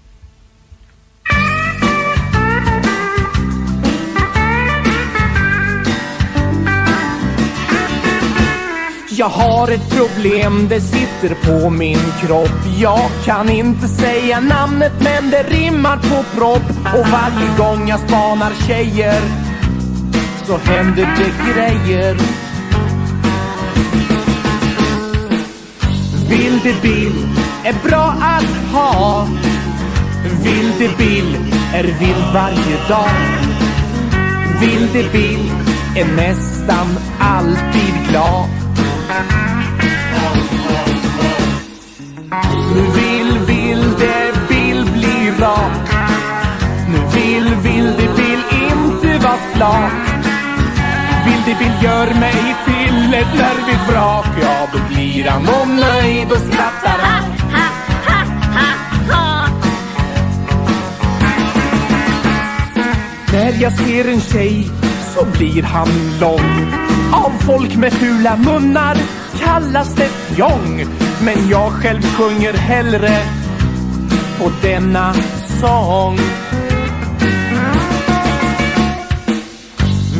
Jag har ett problem, det sitter på min kropp. Jag kan inte säga namnet men det rimmar på propp. Och varje gång jag spanar tjejer så händer det grejer. Vildebill är bra att ha. Vilde Bill är vild varje dag. Vilde Bill är nästan alltid glad. Nu vill Vilde-Bill bli rak. Nu vill Vilde-Bill inte vara slak! Vilde-Bill gör mig till ett nervigt vrak. Ja, då blir han nog nöjd och skrattar han. När jag ser en tjej så blir han lång. Av folk med fula munnar kallas det fjong. Men jag själv sjunger hellre på denna sång.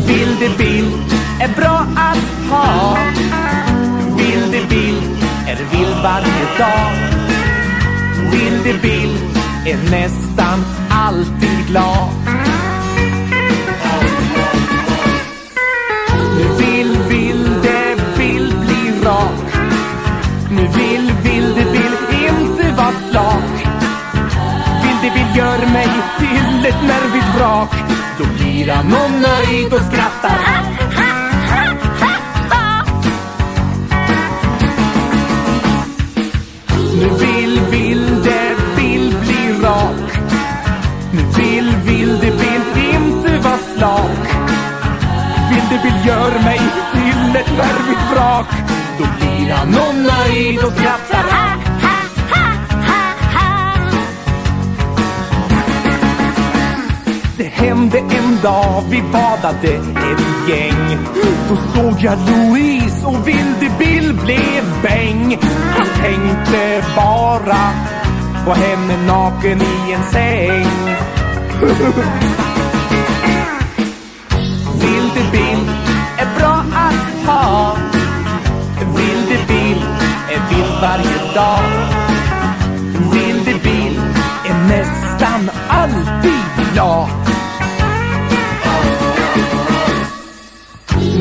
Vildebill är bra att ha. Vildebill är vild varje dag. Vildebill är nästan alltid glad. Vill gör mig till ett nervigt vrak. Då blir han nog nöjd och skrattar. Nu vill Vilde vill bli rak. Nu vill Vilde vill inte vara slak. Vildebill gör mig till ett nervigt vrak. Då blir han nog nöjd och skrattar. Hände en dag. Vi badade ett gäng. Då såg jag Louise och Vilde-Bill blev bäng. Jag tänkte bara på henne naken i en säng. Vilde Bill är bra att ha. Vilde Bill är vild varje dag.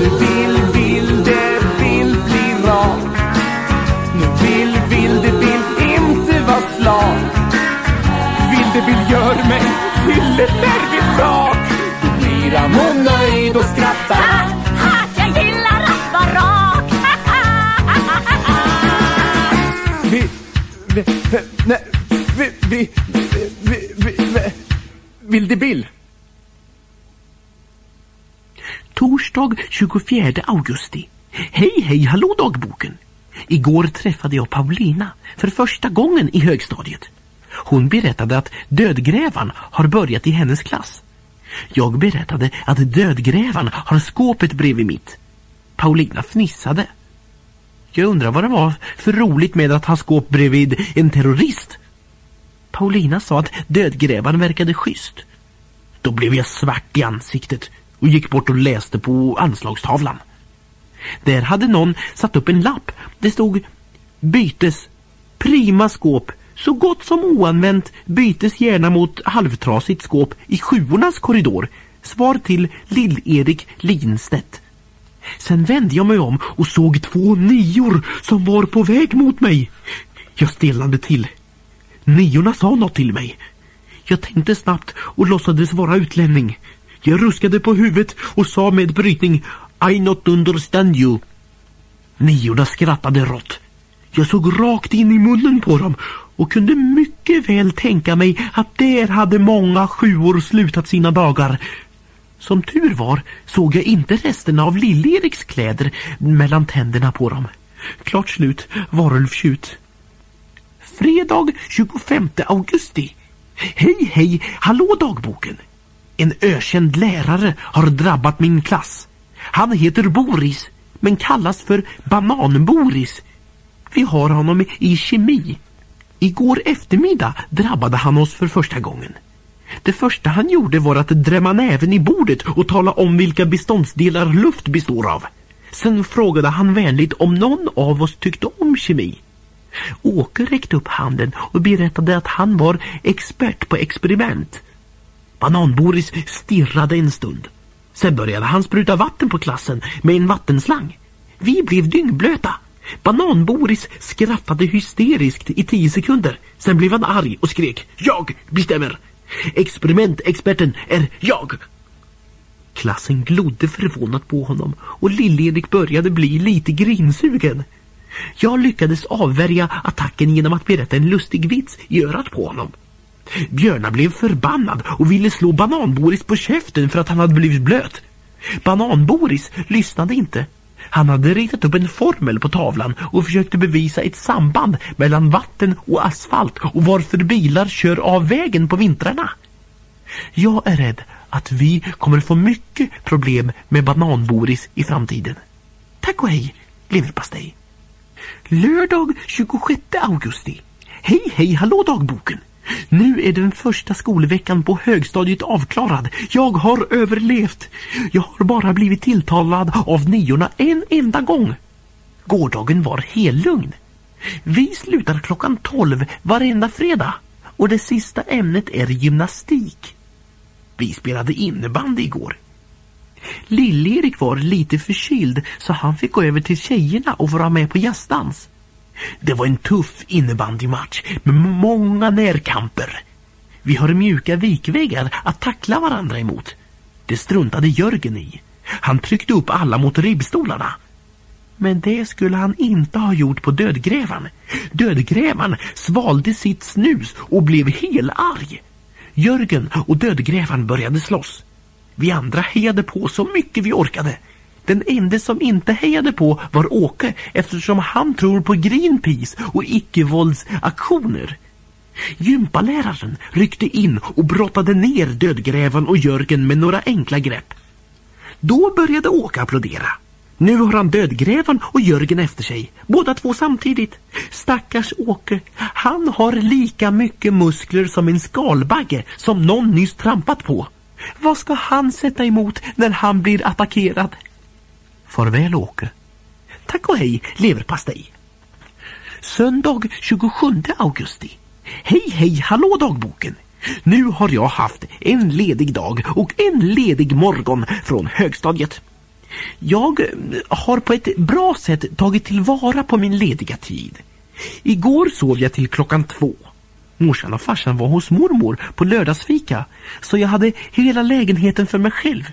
Nu vill Vildebill bli rak. Nu vill Vildebill inte vara slak. Vildebill gör mig till ett nervigt vrak Då blir han nöjd och skrattar. Jag gillar att vara rak. Vi, vi, nej, vi, vi, vi, vi, vi, vi, Vildebill Torsdag 24 augusti. Hej, hej, hallå dagboken. Igår träffade jag Paulina för första gången i högstadiet. Hon berättade att dödgrävan har börjat i hennes klass. Jag berättade att dödgrävan har skåpet bredvid mitt. Paulina fnissade. Jag undrar vad det var för roligt med att ha skåp bredvid en terrorist. Paulina sa att dödgrävaren verkade schysst. Då blev jag svart i ansiktet och gick bort och läste på anslagstavlan. Där hade någon satt upp en lapp. Det stod bytes prima skåp så gott som oanvänt bytes gärna mot halvtrasigt skåp i sjuornas korridor. Svar till Lill-Erik Linstedt. Sen vände jag mig om och såg två nior som var på väg mot mig. Jag stelnade till. Niorna sa något till mig. Jag tänkte snabbt och låtsades vara utlänning. Jag ruskade på huvudet och sa med brytning I not understand you. Niorna skrattade rått. Jag såg rakt in i munnen på dem och kunde mycket väl tänka mig att där hade många sjuor slutat sina dagar. Som tur var såg jag inte resterna av Lill-Eriks kläder mellan tänderna på dem. Klart slut varulvtjut. Tjut. Fredag 25 augusti. Hej hej, hallå dagboken. En ökänd lärare har drabbat min klass. Han heter Boris, men kallas för Banan-Boris. Vi har honom i kemi. Igår eftermiddag drabbade han oss för första gången. Det första han gjorde var att drämma näven i bordet och tala om vilka beståndsdelar luft består av. Sen frågade han vänligt om någon av oss tyckte om kemi. Åke räckte upp handen och berättade att han var expert på experiment. Banan-Boris stirrade en stund. Sen började han spruta vatten på klassen med en vattenslang. Vi blev dyngblöta. Banan-Boris skrattade hysteriskt i tio sekunder. Sen blev han arg och skrek Jag bestämmer! Experimentexperten är jag! Klassen glodde förvånat på honom och Lill-Erik började bli lite grinsugen. Jag lyckades avvärja attacken genom att berätta en lustig vits i örat på honom. Björna blev förbannad och ville slå Banan-Boris på käften för att han hade blivit blöt. Banan-Boris lyssnade inte. Han hade ritat upp en formel på tavlan och försökte bevisa ett samband mellan vatten och asfalt och varför bilar kör av vägen på vintrarna. Jag är rädd att vi kommer få mycket problem med Banan-Boris i framtiden. Tack och hej, leverpastej. Lördag 26 augusti. Hej hej hallå dagboken. Nu är den första skolveckan på högstadiet avklarad. Jag har överlevt. Jag har bara blivit tilltalad av niorna en enda gång. Gårdagen var hellugn. Vi slutar klockan tolv varenda fredag och det sista ämnet är gymnastik. Vi spelade innebandy igår. Lill-Erik var lite förkyld så han fick gå över till tjejerna och vara med på jazzdans. Det var en tuff innebandymatch med många närkamper. Vi har mjuka vikväggar att tackla varandra emot. Det struntade Jörgen i. Han tryckte upp alla mot ribbstolarna. Men det skulle han inte ha gjort på dödgrävaren. Dödgrävaren svalde sitt snus och blev helarg. Jörgen och dödgrävaren började slåss. Vi andra hejade på så mycket vi orkade. Den enda som inte hejade på var Åke eftersom han tror på Greenpeace och icke-våldsaktioner. Gympaläraren ryckte in och brottade ner dödgrävaren och Jörgen med några enkla grepp. Då började Åke applådera. Nu har han dödgrävaren och Jörgen efter sig, båda två samtidigt. Stackars Åke, han har lika mycket muskler som en skalbagge som någon nyss trampat på. Vad ska han sätta emot när han blir attackerad? Farväl Åke. Tack och hej, leverpastej. Söndag 27 augusti. Hej hej, hallå dagboken. Nu har jag haft en ledig dag och en ledig morgon från högstadiet. Jag eh, har på ett bra sätt tagit tillvara på min lediga tid. Igår sov jag till klockan två. Morsan och farsan var hos mormor på lördagsfika så jag hade hela lägenheten för mig själv.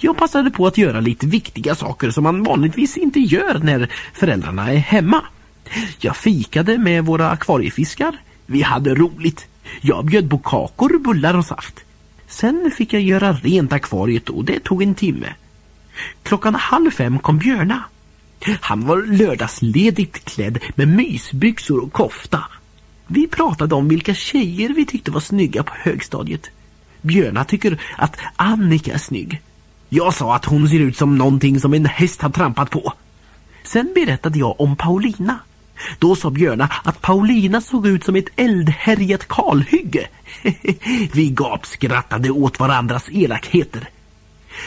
Jag passade på att göra lite viktiga saker som man vanligtvis inte gör när föräldrarna är hemma. Jag fikade med våra akvariefiskar. Vi hade roligt. Jag bjöd på kakor, bullar och saft. Sen fick jag göra rent akvariet och det tog en timme. Klockan halv fem kom Björna. Han var lördagsledigt klädd med mysbyxor och kofta. Vi pratade om vilka tjejer vi tyckte var snygga på högstadiet. Björna tycker att Annika är snygg. Jag sa att hon ser ut som någonting som en häst har trampat på. Sen berättade jag om Paulina. Då sa Björna att Paulina såg ut som ett eldhärjat kalhygge. Vi gapskrattade åt varandras elakheter.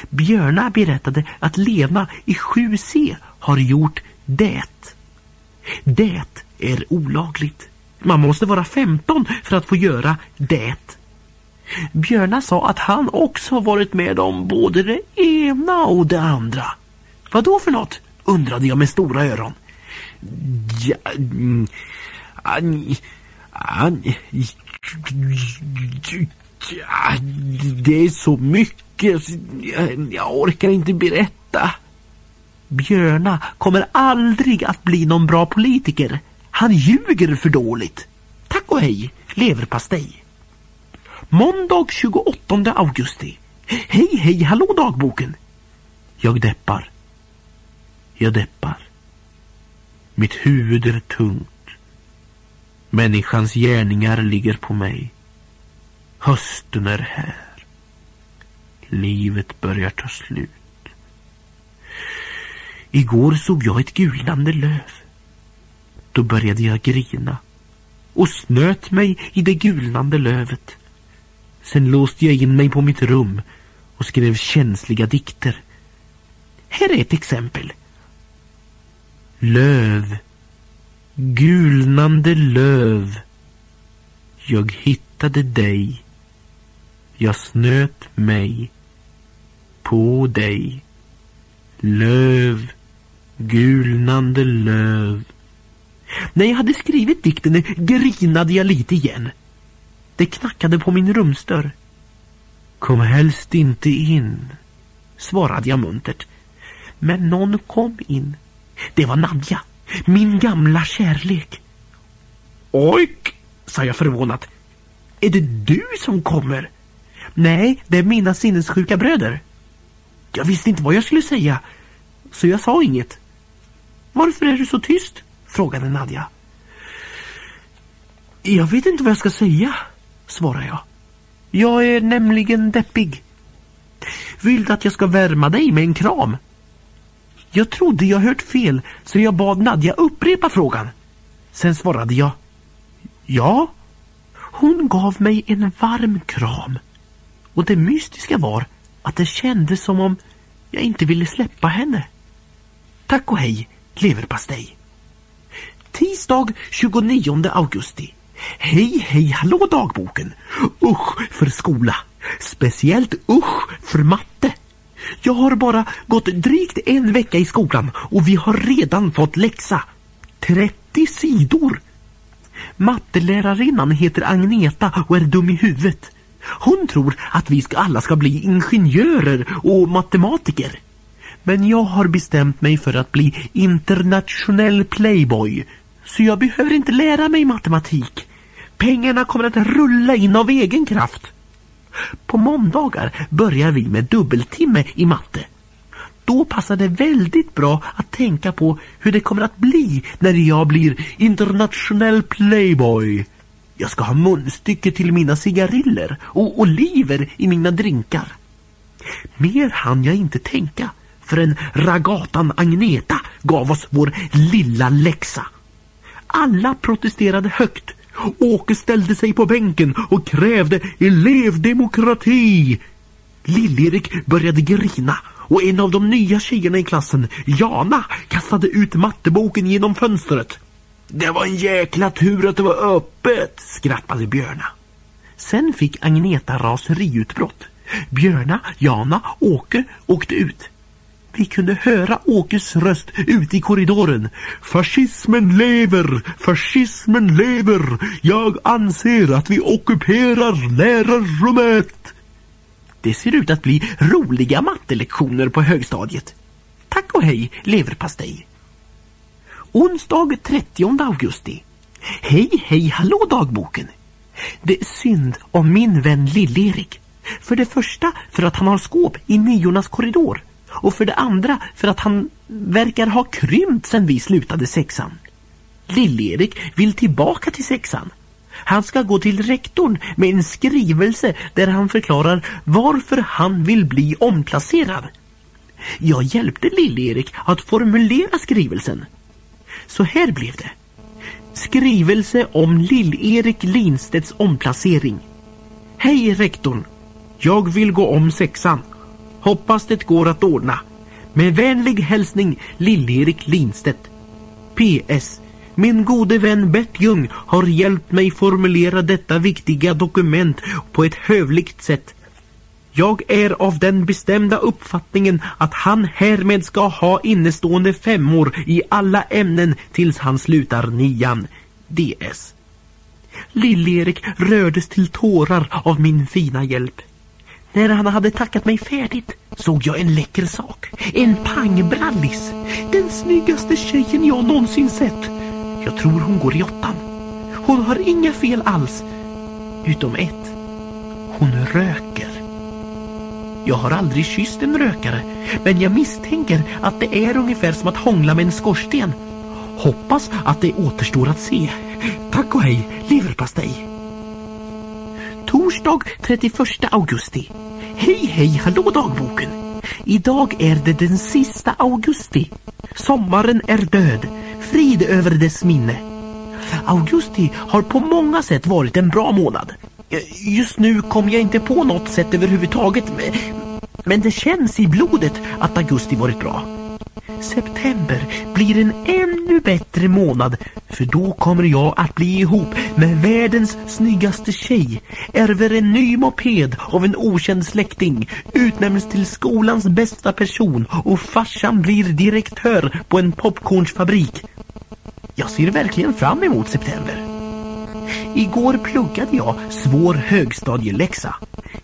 Björna berättade att Lena i 7C har gjort det. Det är olagligt. Man måste vara 15 för att få göra det. Björna sa att han också varit med om både det ena och det andra. Vad då för något? undrade jag med stora öron. Ja, mm, an, an, ja, det är så mycket. Jag orkar inte berätta. Björna kommer aldrig att bli någon bra politiker. Han ljuger för dåligt. Tack och hej, leverpastej. Måndag 28 augusti. Hej, hej, hallå dagboken. Jag deppar. Jag deppar. Mitt huvud är tungt. Människans gärningar ligger på mig. Hösten är här. Livet börjar ta slut. Igår såg jag ett gulnande löv. Då började jag grina och snöt mig i det gulnande lövet. Sen låste jag in mig på mitt rum och skrev känsliga dikter. Här är ett exempel. Löv. Gulnande löv. Jag hittade dig. Jag snöt mig på dig. Löv. Gulnande löv. När jag hade skrivit dikten grinade jag lite igen. Det knackade på min rumsdörr. Kom helst inte in, svarade jag muntert. Men någon kom in. Det var Nadja, min gamla kärlek. Ojk, sa jag förvånat. Är det du som kommer? Nej, det är mina sinnessjuka bröder. Jag visste inte vad jag skulle säga, så jag sa inget. Varför är du så tyst? frågade Nadja. Jag vet inte vad jag ska säga, svarade jag. Jag är nämligen deppig. Vill du att jag ska värma dig med en kram? Jag trodde jag hört fel, så jag bad Nadja upprepa frågan. Sen svarade jag. Ja. Hon gav mig en varm kram. Och det mystiska var att det kändes som om jag inte ville släppa henne. Tack och hej, leverpastej. Tisdag 29 augusti. Hej, hej, hallå dagboken. Usch för skola. Speciellt usch för matte. Jag har bara gått drygt en vecka i skolan och vi har redan fått läxa. 30 sidor. Mattelärarinnan heter Agneta och är dum i huvudet. Hon tror att vi ska, alla ska bli ingenjörer och matematiker. Men jag har bestämt mig för att bli internationell playboy. Så jag behöver inte lära mig matematik. Pengarna kommer att rulla in av egen kraft. På måndagar börjar vi med dubbeltimme i matte. Då passar det väldigt bra att tänka på hur det kommer att bli när jag blir internationell playboy. Jag ska ha munstycke till mina cigariller och oliver i mina drinkar. Mer hann jag inte tänka förrän ragatan Agneta gav oss vår lilla läxa. Alla protesterade högt. Åke ställde sig på bänken och krävde elevdemokrati. Lill-Erik började grina och en av de nya tjejerna i klassen, Jana, kastade ut matteboken genom fönstret. Det var en jäkla tur att det var öppet, skrattade Björna. Sen fick Agneta raseriutbrott. Björna, Jana, Åke åkte ut. Vi kunde höra Åkes röst ute i korridoren. Fascismen lever! Fascismen lever! Jag anser att vi ockuperar lärarrummet! Det ser ut att bli roliga mattelektioner på högstadiet. Tack och hej, leverpastej. Onsdag 30 augusti. Hej, hej, hallå dagboken. Det är synd om min vän Lill-Erik. För det första för att han har skåp i niornas korridor och för det andra för att han verkar ha krympt sen vi slutade sexan. Lill-Erik vill tillbaka till sexan. Han ska gå till rektorn med en skrivelse där han förklarar varför han vill bli omplacerad. Jag hjälpte Lill-Erik att formulera skrivelsen. Så här blev det. Skrivelse om Lill-Erik Linstedts omplacering. Hej rektorn! Jag vill gå om sexan. Hoppas det går att ordna. Med vänlig hälsning Lill-Erik Lindstedt. PS. Min gode vän Bert Ljung har hjälpt mig formulera detta viktiga dokument på ett hövligt sätt. Jag är av den bestämda uppfattningen att han härmed ska ha innestående femmor i alla ämnen tills han slutar nian. DS. Lill-Erik rördes till tårar av min fina hjälp. När han hade tackat mig färdigt såg jag en läcker sak. En pangbrallis. Den snyggaste tjejen jag någonsin sett. Jag tror hon går i åttan. Hon har inga fel alls. Utom ett. Hon röker. Jag har aldrig kysst en rökare, men jag misstänker att det är ungefär som att hångla med en skorsten. Hoppas att det återstår att se. Tack och hej, leverpastej. Torsdag 31 augusti. Hej hej, hallå dagboken. Idag är det den sista augusti. Sommaren är död. Frid över dess minne. Augusti har på många sätt varit en bra månad. Just nu kom jag inte på något sätt överhuvudtaget. Men det känns i blodet att augusti varit bra. September blir en ännu bättre månad för då kommer jag att bli ihop med världens snyggaste tjej, ärver en ny moped av en okänd släkting, utnämns till skolans bästa person och farsan blir direktör på en popcornsfabrik. Jag ser verkligen fram emot september. Igår pluggade jag svår högstadieläxa.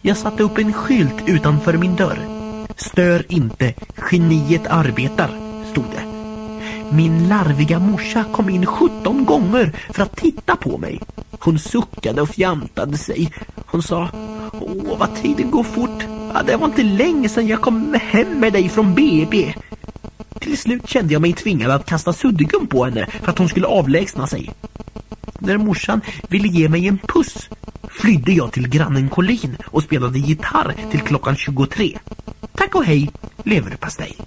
Jag satte upp en skylt utanför min dörr. Stör inte, geniet arbetar, stod det. Min larviga morsa kom in 17 gånger för att titta på mig. Hon suckade och fjantade sig. Hon sa, åh vad tiden går fort. Ja, det var inte länge sedan jag kom hem med dig från BB. Till slut kände jag mig tvingad att kasta suddgum på henne för att hon skulle avlägsna sig. När morsan ville ge mig en puss flydde jag till grannen Colin och spelade gitarr till klockan 23. Tack och hej, leverpastej.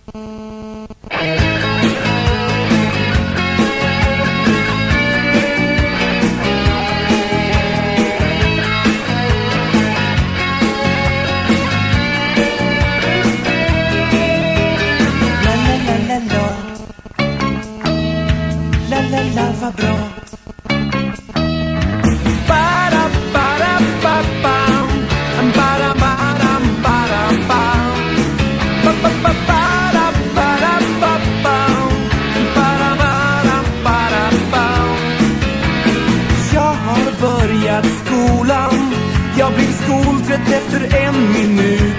Skoltrött efter en minut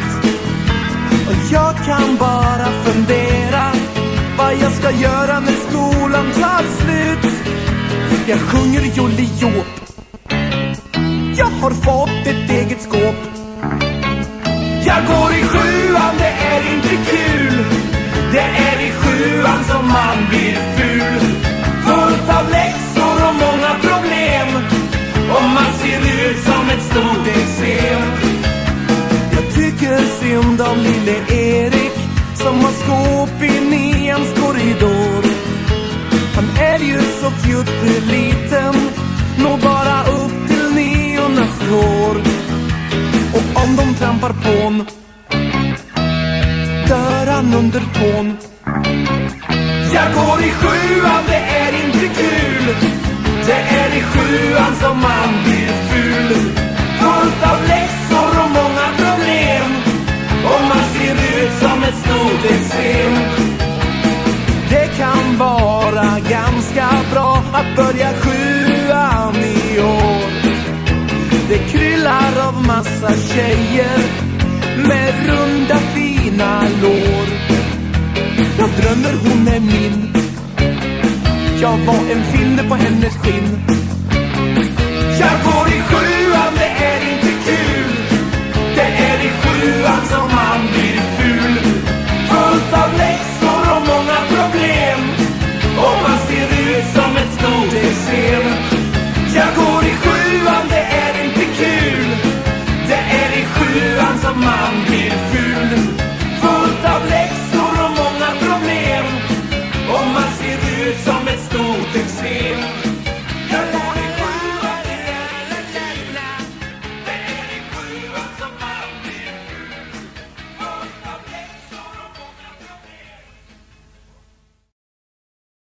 och jag kan bara fundera vad jag ska göra när skolan tar slut. Jag sjunger Jolliop. Jag har fått ett eget skåp. Jag går i sjuan, tycker om lille Erik som har skåp i hans korridor. Han är ju så fjutteliten, når bara upp till niornas hår. Och om de trampar på'n dör han under tån. Jag går i sjuan, det att börja sjuan i år. Det kryllar av massa tjejer med runda fina lår. Jag drömmer hon är min. Jag var en finne på hennes skinn.